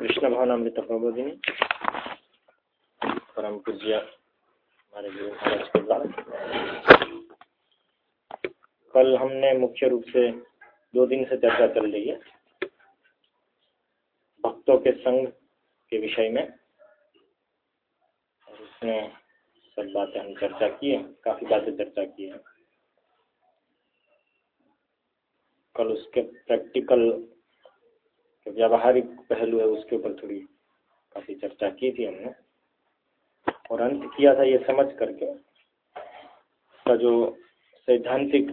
कृष्ण भवनामृत प्रबोधिनी। परम पूज्य हमारे गुरु महाराज के द्वारा। कल हमने मुख्य रूप से दो दिन से चर्चा चल रही है भक्तों के संग के विषय में। और उसमें सब बातें हम चर्चा किए, काफ़ी बातें चर्चा की है कल उसके प्रैक्टिकल जो व्यावहारिक पहलू है, उसके ऊपर थोड़ी काफ़ी चर्चा की थी हमने। और अंत किया था ये समझ करके, का जो सैद्धांतिक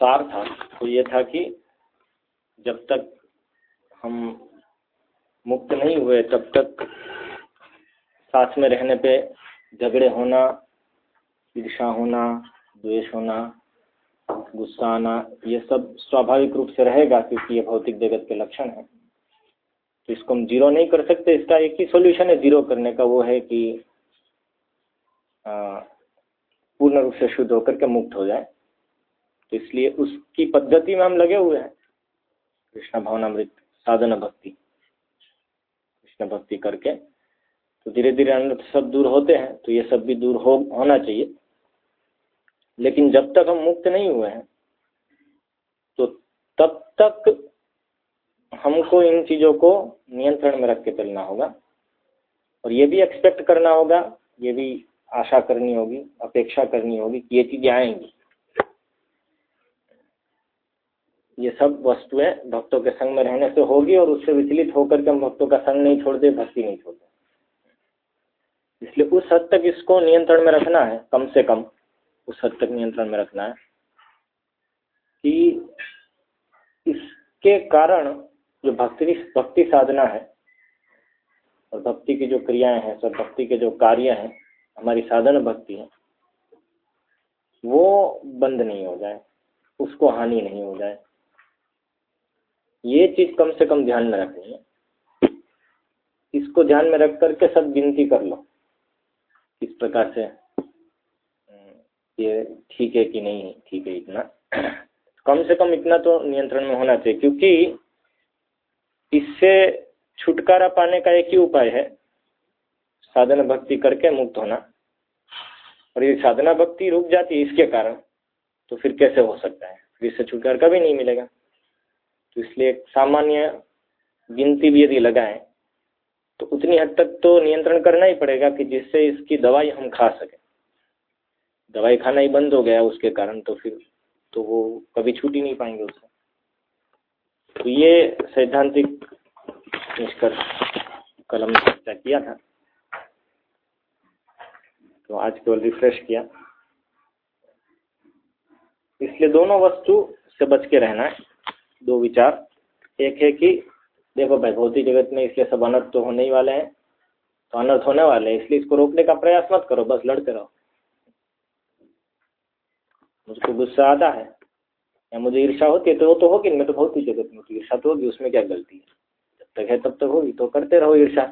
सार था, वो ये था कि जब तक हम मुक्त नहीं हुए, तब तक साथ में रहने पे झगड़े होना ईर्षा होना, द्वेष होना गुस्सा आना ये सब स्वाभाविक रूप से रहेगा क्योंकि ये भौतिक जगत के लक्षण है। तो इसको हम ज़ीरो नहीं कर सकते, इसका एक ही सॉल्यूशन है ज़ीरो करने का, वो है कि पूर्ण रूप से शुद्ध होकर के मुक्त हो जाए। तो इसलिए उसकी पद्धति में हम लगे हुए हैं। कृष्ण भवनामृत, साधन भक्ति, कृष्ण भक्ति करके तो धीरे धीरे अन्य सब दूर होते हैं तो ये सब भी दूर हो, होना चाहिए। लेकिन जब तक हम मुक्त नहीं हुए हैं तो तब तक हमको इन चीज़ों को नियंत्रण में रख के चलना होगा। और ये भी एक्सपेक्ट करना होगा, ये भी आशा करनी होगी, अपेक्षा करनी होगी कि ये चीज़ें आएँगी। ये सब वस्तुएँ भक्तों के संग में रहने से होगी और उससे विचलित होकर के हम भक्तों का संग नहीं छोड़ते, भक्ति नहीं छोड़ते। इसलिए उस हद तक इसको नियंत्रण में रखना है, कम से कम। उस हद तक नियंत्रण में रखना है कि इसके कारण जो भक्ति भक्ति साधना है और भक्ति की जो क्रियाएँ हैं सब भक्ति के जो कार्य हैं, हमारी साधन भक्ति है, वो बंद नहीं हो जाए, उसको हानि नहीं हो जाए। ये चीज़ कम से कम ध्यान में रखनी है। इसको ध्यान में रख करके सब गिनती कर लो। किस प्रकार से ये ठीक है कि नहीं, ठीक है इतना। कम से कम इतना तो नियंत्रण में होना चाहिए, क्योंकि इससे छुटकारा पाने का एक ही उपाय है, साधना भक्ति करके मुक्त होना। और ये साधना भक्ति रुक जाती है इसके कारण तो फिर कैसे हो सकता है? फिर इससे छुटकारा कभी नहीं मिलेगा। तो इसलिए सामान्य गिनती भी यदि लगाएँ तो उतनी हद तक तो नियंत्रण करना ही पड़ेगा कि जिससे इसकी दवाई हम खा सकें। दवाई खाना ही बंद हो गया उसके कारण तो फिर तो वो कभी छूट ही नहीं पाएँगे उससे। तो ये सैद्धांतिक निष्कर्ष कल हमने चर्चा किया था। तो आज केवल रिफ्रेश किया। इसलिए दोनों वस्तु से बच के रहना है। दो विचार। एक है कि देखो भाई, भौतिक जगत में इसलिए सब अनर्थ तो होने ही वाले हैं तो अनर्थ होने वाले हैं, इसलिए इसको रोकने का प्रयास मत करो, बस लड़ते रहो। मुझको गुस्सा आता है, या मुझे ईर्षा होती है तो वो तो होगी मैं तो भौतिक जगत में ईर्षा तो होगी, उसमें क्या गलती है? जब तक है तब तक होगी तो करते रहो ईर्षा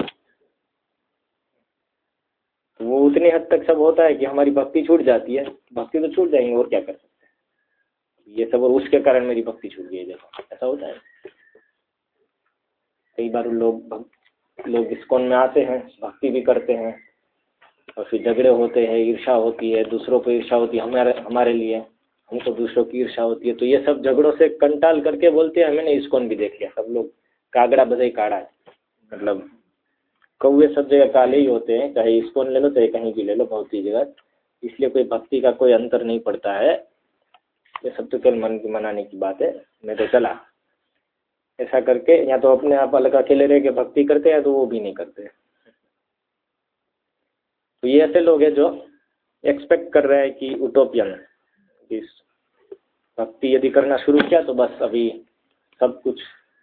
तो वो उतनी हद तक सब होता है कि हमारी भक्ति छूट जाती है, भक्ति तो छूट जाएँगे, और क्या कर सकते हैं? ये सब और उसके कारण मेरी भक्ति छूट गई देखो, ऐसा होता है। कई बार लोग लोग इस्कॉन में आते हैं, भक्ति भी करते हैं और फिर झगड़े होते हैं ईर्षा होती है, दूसरों को ईर्षा होती है, हमारे हमारे लिए, हमको दूसरों की ईर्षा होती है। तो ये सब झगड़ों से कंटाल करके बोलते हैं मैंने इस्कॉन भी देख लिया। सब लोग कागड़ा बजाई काड़ा है। मतलब कौए सब जगह काले ही होते हैं। चाहे इस्कॉन ले लो, चाहे कहीं भी ले लो, बहुत ही जगह। इसलिए कोई भक्ति का कोई अंतर नहीं पड़ता है। ये सब तो केवल मन की, मनाने की बात है। मैं तो चला। ऐसा करके, या तो अपने आप अलग अकेले रह के भक्ति करते हैं तो वो भी नहीं करते। तो ये ऐसे लोग हैं जो एक्सपेक्ट कर रहे हैं कि उटोपियन भक्ति यदि करना शुरू किया तो बस अभी सब कुछ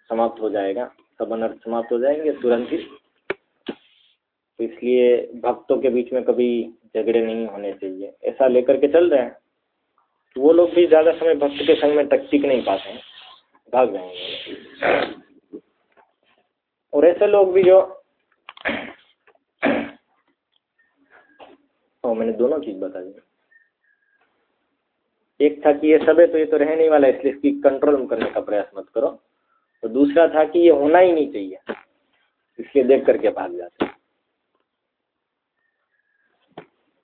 समाप्त हो जाएगा, सब अनर्थ समाप्त हो जाएँगे तुरंत ही। तो इसलिए भक्तों के बीच में कभी झगड़े नहीं होने चाहिए। ऐसा लेकर के चल रहे हैं। तो वो लोग भी ज़्यादा समय भक्त के संग में तक टिक नहीं पाते हैं, भाग जाएँगे। और ऐसे लोग भी जो और मैंने दोनों चीज़ बता दी। एक था कि ये सब है तो ये तो रहने वाला है, इसलिए इसकी कंट्रोल करने का प्रयास मत करो। तो दूसरा था कि ये होना ही नहीं चाहिए, इसलिए देख करके भाग जाते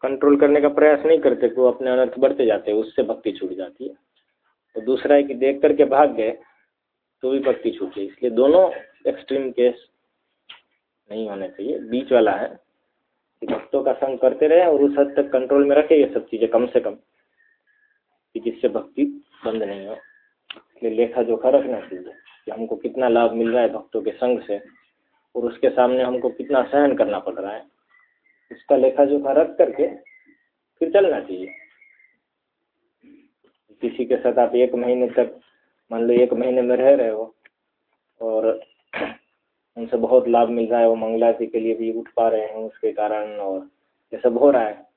कंट्रोल करने का प्रयास नहीं करते तो अपने अनर्थ बढ़ते जाते उससे भक्ति छूट जाती है। तो दूसरा है कि देख करके भाग गए तो भी भक्ति छूट गई। इसलिए दोनों एक्सट्रीम केस नहीं होने चाहिए। बीच वाला है भक्तों का संग करते रहे और उस हद तक कंट्रोल में रखे ये सब चीज़ें कम से कम। कि जिससे भक्ति बंद नहीं हो। इसलिए लेखा जोखा रखना चाहिए कि हमको कितना लाभ मिल रहा है भक्तों के संग से और उसके सामने हमको कितना सहन करना पड़ रहा है। उसका लेखा जोखा रख करके फिर चलना चाहिए। किसी के साथ आप एक महीने तक, मान लो एक महीने में रह रहे हो और उनसे बहुत लाभ मिल रहा है, वो मंगलाती के लिए भी उठ पा रहे हैं उसके कारण और ये सब हो रहा है।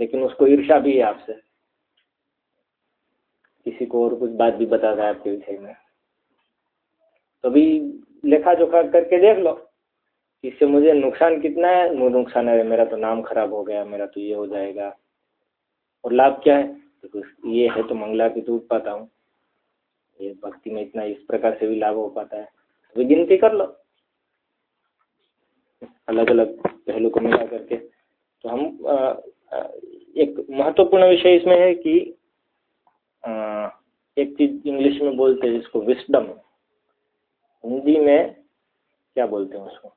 लेकिन उसको ईर्षा भी है आपसे। किसी को और कुछ बात भी बता रहा है आपके विषय में। तो भी लेखा जोखा करके देख लो इससे मुझे नुकसान कितना है। नुकसान है, मेरा तो नाम खराब हो गया, मेरा तो ये हो जाएगा। और लाभ क्या है? तो ये है तो मंगला की तो उठ पाता हूँ। ये भक्ति में इतना इस प्रकार से भी लाभ हो पाता है। तो गिनती कर लो। अलग अलग पहलू को मिला करके। तो हम आ, एक महत्वपूर्ण विषय इसमें है कि आ, एक चीज़ इंग्लिश में बोलते हैं जिसको विस्डम हिंदी में क्या बोलते हैं उसको?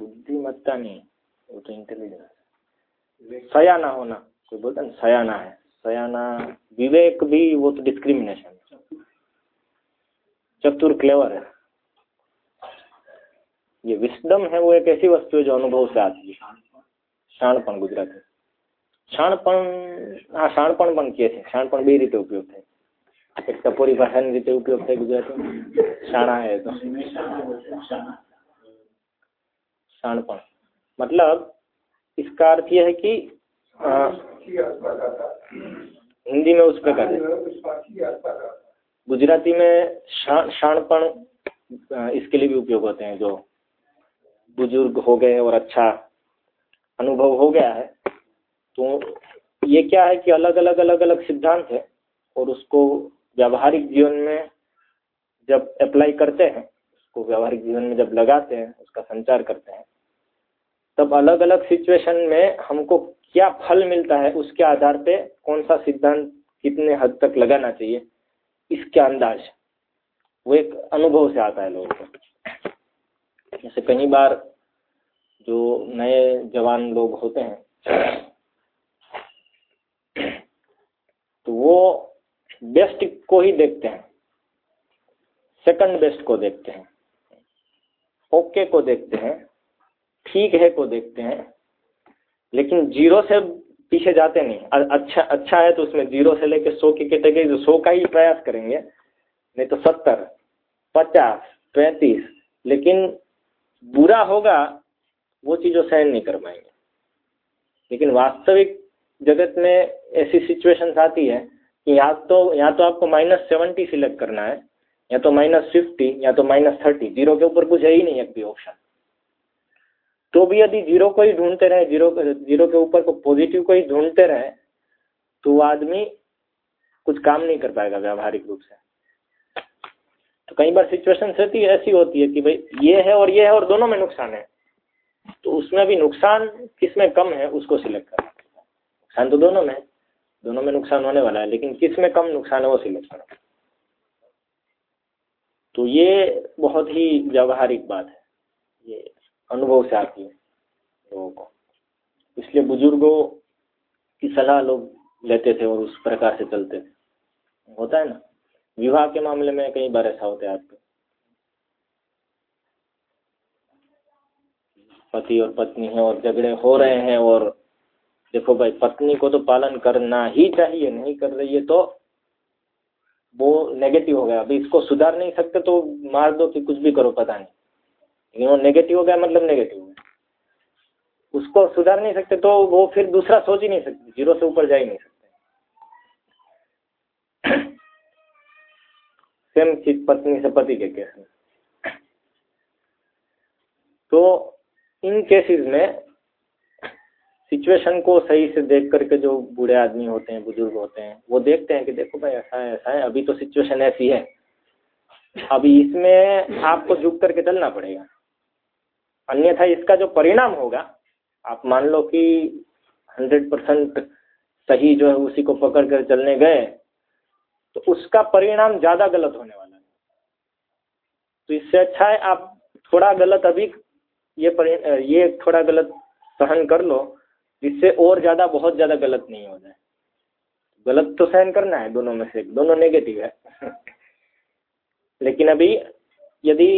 बुद्धिमत्ता नहीं वो तो इंटेलिजेंस सयाना होना। कोई बोलता ना सयाना है। सयाना विवेक भी वो तो डिस्क्रिमिनेशन चतुर क्लेवर है ये विस्डम है वो एक ऐसी वस्तु है जो अनुभव से आती है શાણપણ ગુજરાતી શાણપણ આ શાણપણ પણ કહે છે શાણપણ બે રીતે ઉપયોગ થાય એક ટપોરી ભાષાની રીતે ઉપયોગ થાય ગુજરાતીમાં શાણા હે તો शाणपण मतलब इसका अर्थ यह है कि आ, हिंदी में उस प्रकार गुजराती में शाणपण इसके लिए भी उपयोग होते हैं, जो बुज़ुर्ग हो गए और अच्छा अनुभव हो गया है। तो ये क्या है कि अलग अलग अलग अलग सिद्धांत है और उसको व्यावहारिक जीवन में जब अप्लाई करते हैं, उसको व्यावहारिक जीवन में जब लगाते हैं, उसका संचार करते हैं, तब अलग अलग सिचुएशन में हमको क्या फल मिलता है, उसके आधार पे कौन सा सिद्धांत कितने हद तक लगाना चाहिए। इसके अंदाज। वो एक अनुभव से आता है लोगों को। जैसे कई बार जो नए जवान लोग होते हैं तो वो बेस्ट को ही देखते हैं। सेकंड बेस्ट को देखते हैं। ओके को देखते हैं। ठीक है को देखते हैं। लेकिन ज़ीरो से पीछे जाते नहीं अच्छा अच्छा है तो उसमें ज़ीरो से लेकर सौ की कैटेगरी सौ का ही प्रयास करेंगे, नहीं तो सत्तर, पचास, पैंतीस, लेकिन बुरा होगा, वो चीज़ वो सहन नहीं कर पाएँगे। लेकिन वास्तविक जगत में ऐसी सिचुएशंस आती है कि या तो या तो आपको माइनस सेवेंटी सिलेक्ट करना है, या तो माइनस फिफ्टी या तो माइनस थर्टी ज़ीरो के ऊपर कुछ है ही नहीं एक भी ऑप्शन तो भी यदि ज़ीरो को ही ढूंढते रहे, ज़ीरो ज़ीरो के ऊपर को पॉजिटिव को ही ढूंढते रहे तो आदमी कुछ काम नहीं कर पाएगा व्यावहारिक रूप से। तो कई बार सिचुएशन रहती ऐसी होती है कि भाई ये है और ये है और दोनों में नुकसान है। तो उसमें भी नुकसान किसमें कम है, उसको सिलेक्ट करना नुकसान तो दोनों में दोनों में नुकसान होने वाला है, लेकिन किसमें कम नुकसान है वो सिलेक्ट करना तो ये बहुत ही व्यावहारिक बात है। ये अनुभव से आती है लोगों को। इसलिए बुज़ुर्गों की सलाह लोग लेते थे और उस प्रकार से चलते थे। होता है ना? विवाह के मामले में कई बार ऐसा होता है आपके पति और पत्नी है और झगड़े हो रहे हैं और देखो भाई, पत्नी को तो पालन करना ही चाहिए, नहीं कर रही है तो वो नेगेटिव हो गया। अभी इसको सुधार नहीं सकते तो मार दो कि कुछ भी करो, पता नहीं। वो नेगेटिव हो गया मतलब नेगेटिव हो गया। उसको सुधार नहीं सकते तो वो फिर दूसरा सोच ही नहीं सकते ज़ीरो से ऊपर जा ही नहीं सकते। सेम चीज़ पत्नी से पति के केस में। तो इन केसेस में सिचुएशन को सही से देख करके जो बूढ़े आदमी होते हैं, बुज़ुर्ग होते हैं, वो देखते हैं कि देखो भाई, ऐसा है ऐसा है, अभी तो सिचुएशन ऐसी है। अभी इसमें आपको झुक करके चलना पड़ेगा। अन्यथा इसका जो परिणाम होगा, आप मान लो कि हंड्रेड परसेंट सही जो है उसी को पकड़ कर चलने गए तो उसका परिणाम ज़्यादा गलत होने वाला है। तो इससे अच्छा है आप थोड़ा गलत अभी ये ये थोड़ा गलत सहन कर लो, जिससे और ज़्यादा, बहुत ज़्यादा गलत नहीं हो जाए। गलत तो सहन करना है दोनों में से, दोनों नेगेटिव है। लेकिन अभी यदि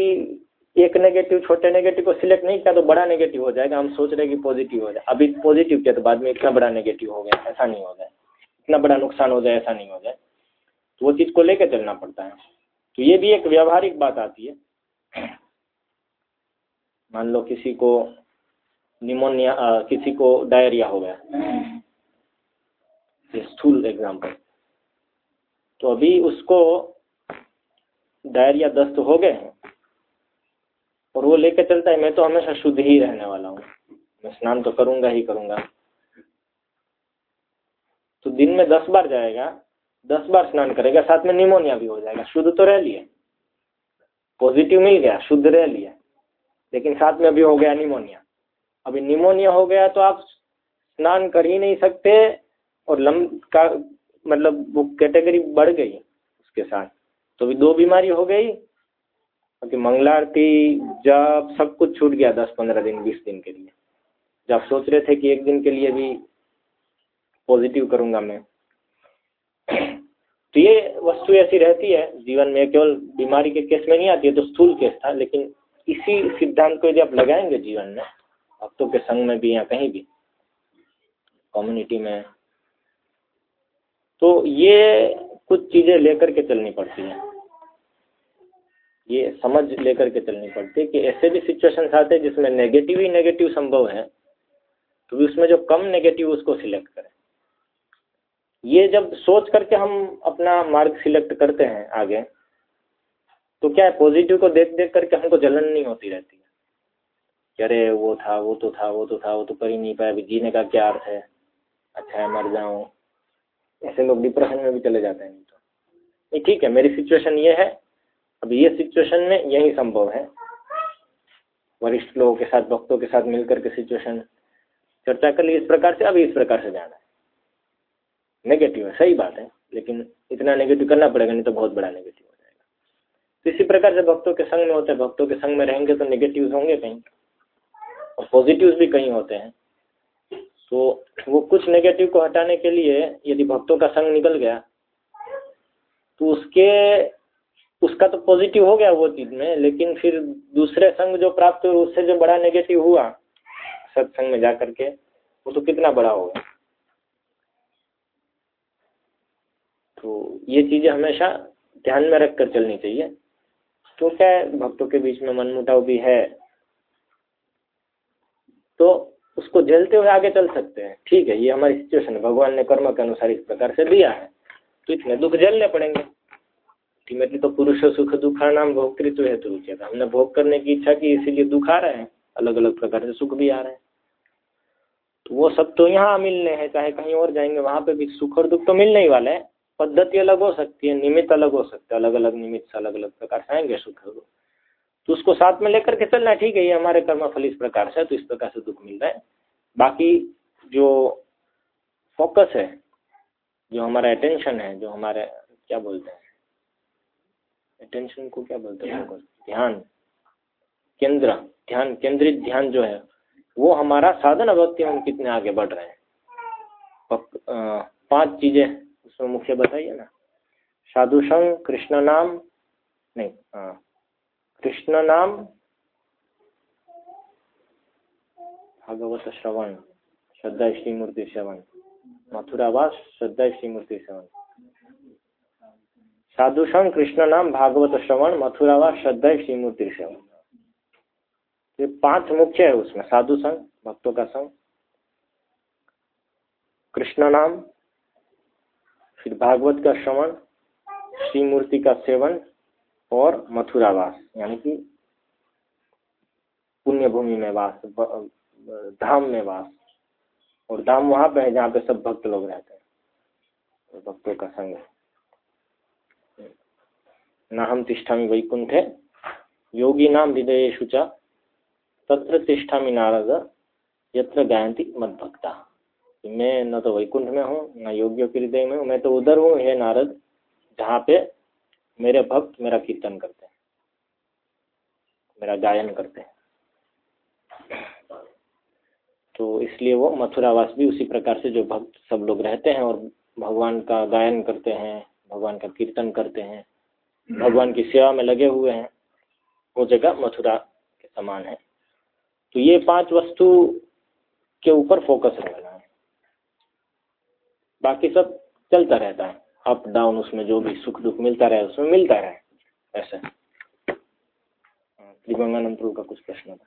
एक नेगेटिव छोटे नेगेटिव को सिलेक्ट नहीं किया तो बड़ा नेगेटिव हो जाएगा। हम सोच रहे कि पॉजिटिव हो जाए। अभी पॉजिटिव किया तो बाद में इतना बड़ा नेगेटिव हो गया, ऐसा नहीं हो जाए। इतना बड़ा नुकसान हो जाए, ऐसा नहीं हो जाए। तो वो चीज़ को लेकर चलना पड़ता है। तो ये भी एक व्यवहारिक बात आती है। मान लो किसी को निमोनिया किसी को डायरिया हो गया। स्थूल एग्ज़ाम्पल तो अभी उसको डायरिया दस्त हो गए हैं। और वो लेके चलता है, मैं तो हमेशा शुद्ध ही रहने वाला हूँ। मैं स्नान तो करूँगा ही करूँगा। तो दिन में दस बार जाएगा, दस बार स्नान करेगा, साथ में निमोनिया भी हो जाएगा। शुद्ध तो रह लिया पॉजिटिव मिल गया, शुद्ध रह लिया लेकिन साथ में अभी हो गया निमोनिया। अभी निमोनिया हो गया तो आप स्नान कर ही नहीं सकते और लम का मतलब वो कैटेगरी बढ़ गई उसके साथ। तो अभी दो बीमारी हो गई क्योंकि मंगला आरती जब सब कुछ छूट गया दस पंद्रह दिन, बीस दिन के लिए। जब सोच रहे थे कि एक दिन के लिए भी पॉजिटिव करूँगा मैं। तो ये वस्तु ऐसी रहती है जीवन में, केवल बीमारी के केस में नहीं आती है तो स्थूल केस था, लेकिन इसी सिद्धांत को यदि आप लगाएँगे जीवन में, भक्तों के संग में भी या कहीं भी कम्युनिटी में तो ये कुछ चीज़ें लेकर के चलनी पड़ती हैं। ये समझ लेकर के चलनी पड़ती है कि ऐसे भी सिचुएशन आते हैं जिसमें नेगेटिव ही नेगेटिव संभव है तो भी उसमें जो कम नेगेटिव उसको सिलेक्ट करें। ये जब सोच करके हम अपना मार्ग सिलेक्ट करते हैं आगे तो क्या है पॉजिटिव को देख देख करके हमको जलन नहीं होती रहती है। कि अरे वो था, वो तो था, वो तो था, वो तो कर ही नहीं पाया, अभी जीने का क्या अर्थ है? अच्छा है, मर जाऊँ। ऐसे लोग डिप्रेशन में भी चले जाते हैं। नहीं तो नहीं ठीक है, मेरी सिचुएशन ये है अब ये सिचुएशन में यही संभव है। वरिष्ठ लोगों के साथ, भक्तों के साथ मिलकर के सिचुएशन चर्चा कर ली। इस प्रकार से अभी इस प्रकार से जाना है। नेगेटिव है, सही बात है, लेकिन इतना नेगेटिव करना पड़ेगा, नहीं तो बहुत बड़ा नेगेटिव हो जाएगा। तो इसी प्रकार से भक्तों के संग में होते हैं। भक्तों के संग में रहेंगे तो नेगेटिव होंगे कहीं, और पॉजिटिव भी कहीं होते हैं। तो वो कुछ नेगेटिव को हटाने के लिए यदि भक्तों का संग निकल गया तो उसके उसका तो पॉजिटिव हो गया वो चीज़ में, लेकिन फिर दूसरे संग जो प्राप्त हुए, उससे जो बड़ा नेगेटिव हुआ, सत्संग में जा करके वो तो कितना बड़ा होगा तो ये चीज़ें हमेशा ध्यान में रख कर चलनी चाहिए। तो क्या भक्तों के बीच में मनमुटाव भी है। तो उसको झेलते हुए आगे चल सकते हैं। ठीक है, ये हमारी सिचुएशन है। भगवान ने कर्म के अनुसार इस प्रकार से दिया है। तो इतने दुख झेलने पड़ेंगे। अल्टीमेटली तो पुरुष सुख दुखा नाम भोक्तृत्व हेतु रुचित हमने भोग करने की इच्छा की, इसीलिए दुख आ रहे हैं। अलग अलग प्रकार से सुख भी आ रहे हैं। तो वो सब तो यहाँ मिलने हैं, चाहे कहीं और जाएँगे, वहाँ पे भी सुख और दुख तो मिलने ही वाले हैं। पद्धति अलग हो सकती है, निमित्त अलग हो सकते हैं अलग अलग निमित्त से अलग अलग प्रकार से आएँगे सुख और तो उसको साथ में लेकर के चलना ठीक है, ये हमारे कर्म फल इस प्रकार से तो इस प्रकार से दुख मिल रहा है। बाकी जो फोकस है, जो हमारा अटेंशन है, जो हमारे, क्या बोलते हैं अटेंशन को क्या बोलते हैं? ध्यान। केंद्र। ध्यान। केंद्रित ध्यान जो है वो हमारा साधन भक्ति हम कितने आगे बढ़ रहे हैं। पाँच चीज़ें उसमें मुख्य बताइए ना। साधु संग कृष्ण नाम नहीं कृष्ण नाम भागवत श्रवण श्रद्धा श्रीमूर्ति श्रवण मथुरावास श्रद्धा श्री मूर्ति श्रवण साधु संग कृष्ण नाम भागवत श्रवण, मथुरावा, श्रद्धा, श्रीमूर्ति श्रवण ये पाँच मुख्य है उसमें साधु संग भक्तों का संग। कृष्ण नाम, फिर भागवत का श्रवण श्री मूर्ति का सेवन और मथुरावास, यानी कि पुण्य भूमि में वास धाम में वास। और धाम वहाँ पे है जहाँ पे सब भक्त लोग रहते हैं भक्तों का संग न हम तिष्ठा वैकुंठे योगी नाम हृदयेशु च तत्र तिष्ठा नारद, यत्र मद भक्ता मैं न तो वैकुंठ में हूँ, न योगियों के हृदय में हूँ, मैं तो उधर हूँ, हे नारद, जहाँ पे मेरे भक्त मेरा कीर्तन करते हैं, मेरा गायन करते हैं। तो इसलिए वो मथुरावास भी उसी प्रकार से जो भक्त सब लोग रहते हैं और भगवान का गायन करते हैं, भगवान का कीर्तन करते हैं भगवान की सेवा में लगे हुए हैं, वो जगह मथुरा के समान है। तो ये पाँच वस्तु के ऊपर फोकस रहना है। बाकी सब चलता रहता है। अप डाउन उसमें जो भी सुख दुख मिलता रहे, उसमें मिलता रहे। ऐसे। त्रिभंगानंद का कुछ प्रश्न था।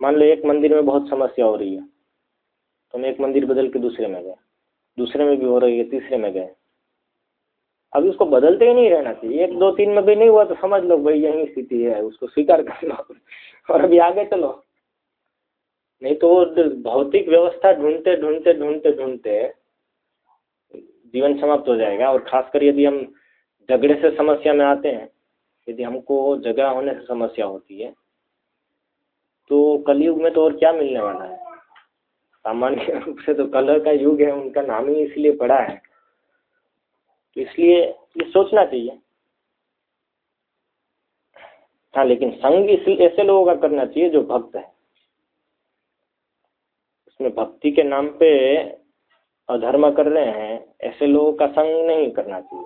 मान लो एक मंदिर में बहुत समस्या हो रही है तो हम एक मंदिर बदल के दूसरे में गए, दूसरे में भी हो रही है, तीसरे में गए। अभी उसको बदलते ही नहीं रहना चाहिए। एक, दो, तीन में भी नहीं हुआ तो समझ लो भाई यही स्थिति है, उसको स्वीकार कर लो। और अभी आगे चलो। नहीं तो भौतिक व्यवस्था ढूंढते ढूंढते ढूंढते ढूंढते जीवन समाप्त हो जाएगा। और खासकर यदि हम झगड़े से समस्या में आते हैं, यदि हमको जगह होने से समस्या होती है तो कलयुग में तो और क्या मिलने वाला है? सामान्य रूप से तो कलर का युग है, उनका नाम ही इसलिए पड़ा है। तो इसलिए ये सोचना चाहिए। हाँ लेकिन संग इसलिए ऐसे लोगों का करना चाहिए जो भक्त है। उसमें भक्ति के नाम पे अधर्म कर रहे हैं, ऐसे लोगों का संग नहीं करना चाहिए।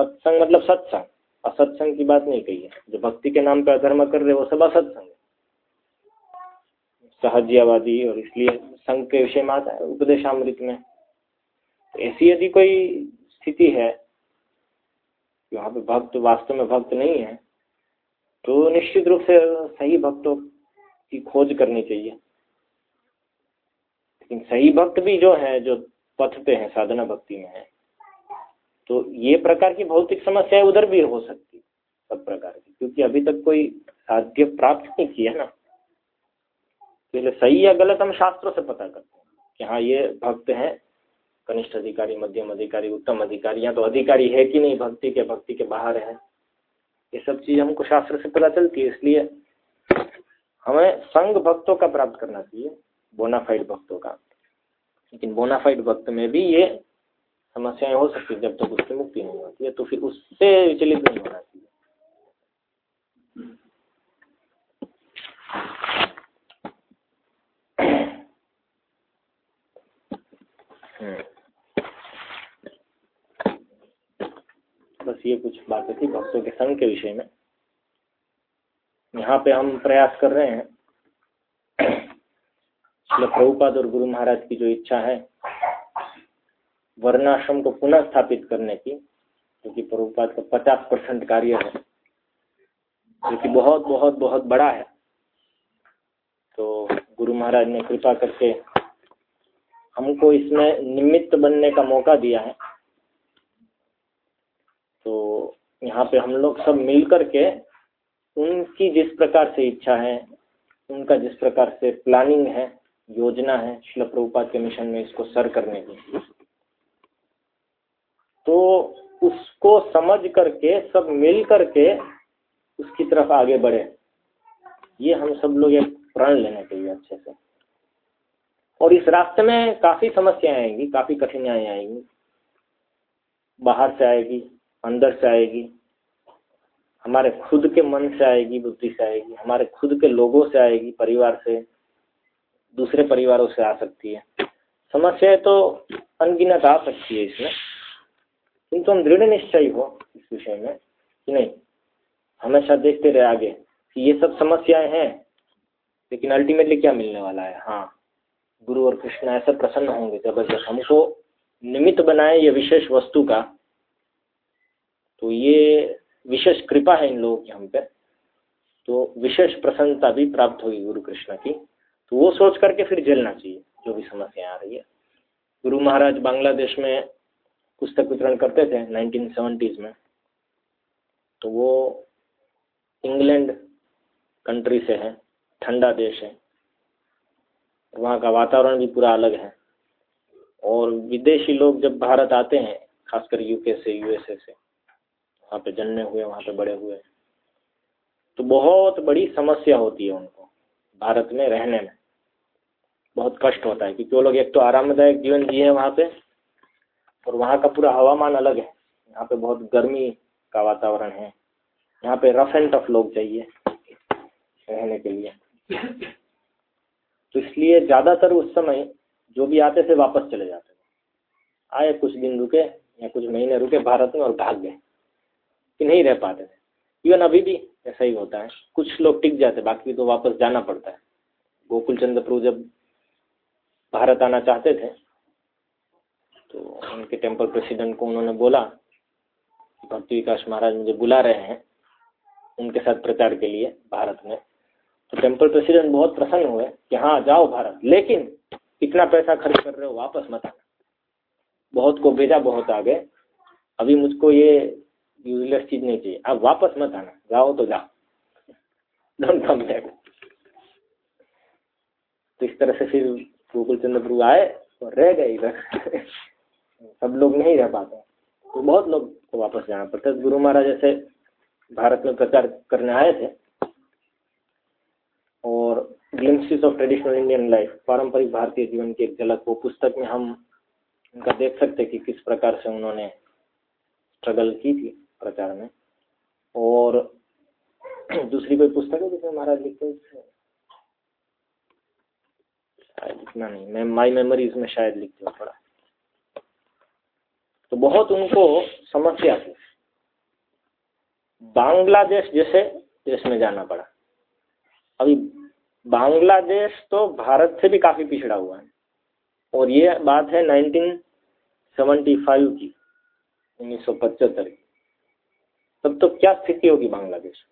सत्संग मतलब सत्संग। असत्संग की बात नहीं कही है। जो भक्ति के नाम पे अधर्म कर रहे हैं, वो सब असत्संग सहज्यवादी और इसलिए संघ के विषय में आता है उपदेशामृत में। तो ऐसी यदि कोई स्थिति है वहाँ पे भक्त वास्तव में भक्त नहीं है तो निश्चित रूप से सही भक्तों की खोज करनी चाहिए। लेकिन सही भक्त भी जो है, जो पथ पे है, साधना भक्ति में है तो ये प्रकार की भौतिक समस्याएँ उधर भी हो सकती सब प्रकार की, क्योंकि अभी तक कोई साध्य प्राप्त नहीं किया ना। तो इसलिए सही या गलत हम शास्त्रों से पता करते हैं कि हाँ ये भक्त हैं, कनिष्ठ अधिकारी, मध्यम अधिकारी, उत्तम अधिकारी, या तो अधिकारी है कि नहीं, भक्ति के भक्ति के बाहर है। ये सब चीज़ हमको शास्त्र से पता चलती है, इसलिए हमें संघ भक्तों का प्राप्त करना चाहिए बोनाफाइड भक्तों का। लेकिन बोनाफाइड भक्त में भी ये समस्याएँ हो सकती जब तक तो उसकी मुक्ति नहीं होती है तो फिर उससे विचलित नहीं होना चाहिए हम्म। बस ये कुछ बातें थी भक्तों के संघ के विषय में। यहाँ पे हम प्रयास कर रहे हैं। प्रभुपाद और गुरु महाराज की जो इच्छा है, वर्णाश्रम को पुनः स्थापित करने की क्योंकि तो प्रभुपाद का पचास परसेंट कार्य है, जो कि बहुत बहुत बहुत बड़ा है। तो गुरु महाराज ने कृपा करके हमको इसमें निमित्त बनने का मौका दिया है। तो यहाँ पे हम लोग सब मिल के उनकी जिस प्रकार से इच्छा है, उनका जिस प्रकार से प्लानिंग है, योजना है शिल प्रभुपाद के मिशन में इसको सर करने की। तो उसको समझ करके, सब मिल करके उसकी तरफ़ आगे बढ़े। ये हम सब लोग एक प्रण लेना चाहिए अच्छे से। और इस रास्ते में काफ़ी समस्याएँ आएँगी, काफ़ी कठिनाइयाँ आएँगी। बाहर से आएगी, अंदर से आएगी, हमारे खुद के मन से आएगी, बुद्धि से आएगी, हमारे खुद के लोगों से आएगी, परिवार से, दूसरे परिवारों से आ सकती है। समस्याएँ तो अनगिनत आ सकती है इसमें, किंतु हम दृढ़ निश्चय हो इस विषय में कि नहीं, हमेशा देखते रहे आगे कि ये सब समस्याएँ हैं, लेकिन अल्टीमेटली क्या मिलने वाला है? हाँ गुरु और कृष्ण ऐसे प्रसन्न होंगे, ज़बरदस्त। हमको निमित्त बनाए ये विशेष वस्तु का। तो ये विशेष कृपा है इन लोगों की हम पे। तो विशेष प्रसन्नता भी प्राप्त होगी गुरु कृष्ण की। तो वो सोच करके फिर झेलना चाहिए, जो भी समस्या आ रही है। गुरु महाराज बांग्लादेश में पुस्तक वितरण करते थे, नाइनटीन सेवेंटीज़ में। तो वो इंग्लैंड कंट्री से है, ठंडा देश है। वहाँ का वातावरण भी पूरा अलग है। और विदेशी लोग जब भारत आते हैं, खासकर यूके से यूएसए से, वहाँ पे जन्मे हुए, वहाँ पे बड़े हुए तो बहुत बड़ी समस्या होती है उनको, भारत में रहने में। बहुत कष्ट होता है, क्योंकि वो लोग एक तो आरामदायक जीवन जिए वहाँ पे, और वहाँ का पूरा हवामान अलग है। यहाँ पे बहुत गर्मी का वातावरण है। यहाँ पे रफ एंड टफ लोग चाहिए रहने के लिए। तो इसलिए ज़्यादातर उस समय जो भी आते थे वापस चले जाते थे। आए कुछ दिन रुके या कुछ महीने रुके भारत में और भाग गए, कि नहीं रह पाते थे। इवन अभी भी ऐसा ही होता है। कुछ लोग टिक जाते, बाकी तो वापस जाना पड़ता है। गोकुल चंद्र प्रभु जब भारत आना चाहते थे तो उनके टेंपल प्रेसिडेंट को उन्होंने बोला भक्ति विकास महाराज मुझे बुला रहे हैं, उनके साथ प्रचार के लिए भारत में। तो टेंपल प्रेसिडेंट बहुत प्रसन्न हुए कि हाँ जाओ भारत। लेकिन इतना पैसा खर्च कर रहे हो, वापस मत आना। बहुत को भेजा, बहुत आगे। अभी मुझको ये यूजलेस चीज़ नहीं चाहिए। अब वापस मत आना। जाओ तो जाओ। डोंट कम बैक तो इस तरह से फिर गोकुल चंद्र आए और रह गए इधर। सब लोग नहीं रह पाते। तो बहुत लोग को वापस जाना पड़ता गुरु महाराज ऐसे भारत में प्रचार करने आए थे। Glimpses of traditional Indian life पारंपरिक भारतीय जीवन की एक झलक वो पुस्तक में हम उनका देख सकते कि किस प्रकार से उन्होंने स्ट्रगल की थी प्रचार में। और दूसरी कोई पुस्तक है जिसमें महाराज लिखते शायद इतना नहीं। मैं माई मेमोरीज में शायद लिखते हो थोड़ा। तो बहुत उनको समस्या थी। बांग्लादेश जैसे देश में जाना पड़ा। अभी बांग्लादेश तो भारत से भी काफ़ी पिछड़ा हुआ है। और ये बात है 1975 की उन्नीस सौ पचहत्तर की। तब तो क्या स्थिति होगी बांग्लादेश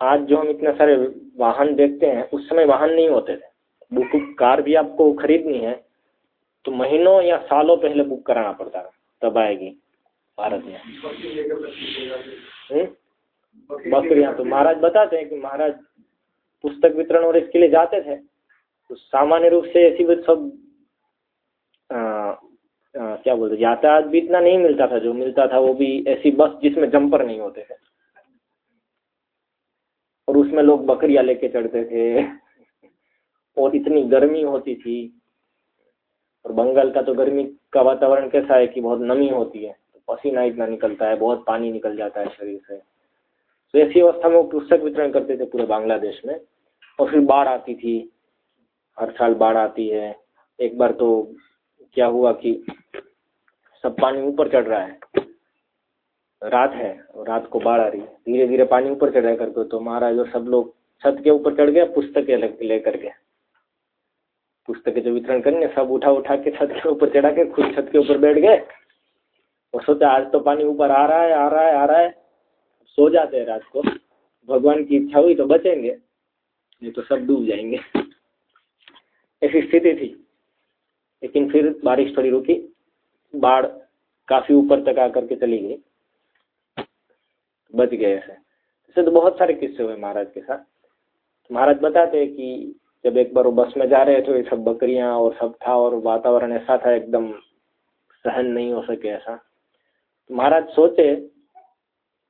आज जो हम इतने सारे वाहन देखते हैं उस समय वाहन नहीं होते थे। बुक कार भी आपको खरीदनी है तो महीनों या सालों पहले बुक कराना पड़ता था। तब आएगी भारत में। हम्म? बकरियाँ तो महाराज बताते हैं कि महाराज पुस्तक वितरण और इसके लिए जाते थे तो सामान्य रूप से ऐसी सब क्या बोलते यातायात भी इतना नहीं मिलता था। जो मिलता था वो भी ऐसी बस जिसमें जंपर नहीं होते थे। और उसमें लोग बकरियाँ लेके चढ़ते थे। और इतनी गर्मी होती थी। और बंगाल का तो गर्मी का वातावरण कैसा है कि बहुत नमी होती है। तो पसीना इतना निकलता है, बहुत पानी निकल जाता है शरीर से। तो ऐसी अवस्था में वो पुस्तक वितरण करते थे पूरे बांग्लादेश में। और फिर बाढ़ आती थी। हर साल बाढ़ आती है। एक बार तो क्या हुआ कि सब पानी ऊपर चढ़ रहा है। रात है और रात को बाढ़ आ रही है। धीरे धीरे पानी ऊपर चढ़ चढ़ा करके तो महाराज और सब लोग छत के ऊपर चढ़ गए, पुस्तकें लेकर के पुस्तकें जो वितरण करेंगे सब उठा उठा के छत के ऊपर चढ़ा के खुद छत के ऊपर बैठ गए। और सोचा, आज तो पानी ऊपर आ रहा है, आ रहा है, आ रहा है। सो जाते हैं रात को। भगवान की इच्छा हुई तो बचेंगे। नहीं तो सब डूब जाएँगे। ऐसी स्थिति थी। लेकिन फिर बारिश थोड़ी रुकी, बाढ़ काफ़ी ऊपर तक आकर के चली गई। बच गए ऐसे। ऐसे तो बहुत सारे किस्से हुए महाराज के साथ। तो महाराज बताते हैं कि जब एक बार वो बस में जा रहे थे, ये सब बकरियाँ और सब था और वातावरण ऐसा था, एकदम सहन नहीं हो सके ऐसा। तो महाराज सोचे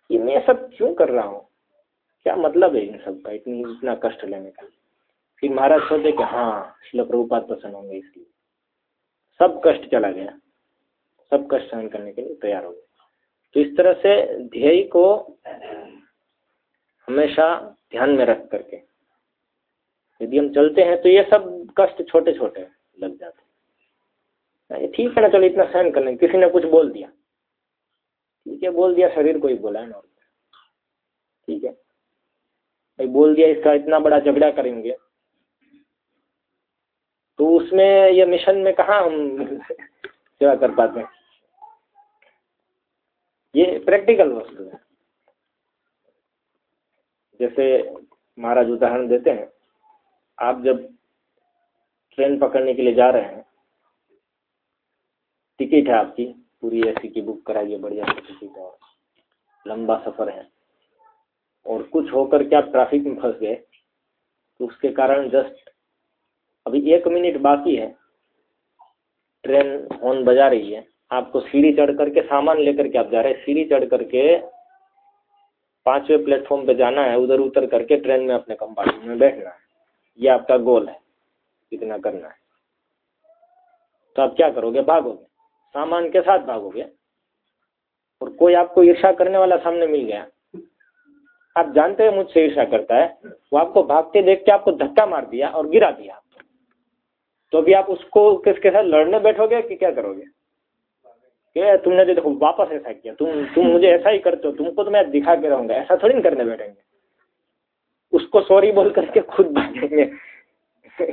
कि मैं सब क्यों कर रहा हूँ? क्या मतलब है इन सब का, इतनी, इतना कष्ट लेने का? फिर महाराज सोचे कि हाँ शिल प्रभुपात प्रसन्न होंगे इसलिए। सब कष्ट चला गया। सब कष्ट सहन करने के लिए तैयार हो गए। तो इस तरह से ध्येय को हमेशा ध्यान में रख करके, यदि हम चलते हैं तो ये सब कष्ट छोटे छोटे लग जाते हैं। ठीक है ना, चलो इतना सहन कर लेंगे किसी ने कुछ बोल दिया। ठीक है, बोल दिया, शरीर को ही बोला है ना। ठीक है। बोल दिया इसका इतना बड़ा झगड़ा करेंगे। तो उसमें ये मिशन में कहाँ हम सेवा कर पाते हैं? ये प्रैक्टिकल वस्तु है। जैसे महाराज उदाहरण देते हैं, आप जब ट्रेन पकड़ने के लिए जा रहे हैं टिकट है आपकी, पूरी एसी की बुक कराइए, बढ़िया टिकट और लंबा सफ़र है। और कुछ होकर के आप ट्रैफ़िक में फंस गए तो उसके कारण जस्ट अभी एक मिनट बाकी है। ट्रेन हॉर्न बजा रही है। आपको सीढ़ी चढ़ करके सामान लेकर के आप जा रहे हैं। सीढ़ी चढ़ करके पाँचवें प्लेटफॉर्म पे जाना है। उधर उतर करके ट्रेन में अपने कंपार्टमेंट में बैठना है। ये आपका गोल है। इतना करना है। तो आप क्या करोगे? भागोगे। सामान के साथ भागोगे। और कोई आपको ईर्षा करने वाला सामने मिल गया। आप जानते हैं मुझसे ईर्षा करता है। वो आपको भागते देख के आपको धक्का मार दिया और गिरा दिया। तो अभी आप उसको किसके साथ लड़ने बैठोगे कि क्या करोगे? कि तुमने जो देखो, वापस ऐसा किया। तुम तुम मुझे ऐसा ही करते हो। तुमको तो मैं दिखा के रहूँगा। ऐसा थोड़ी नहीं करने बैठेंगे। उसको सॉरी बोल करके खुद भागेंगे।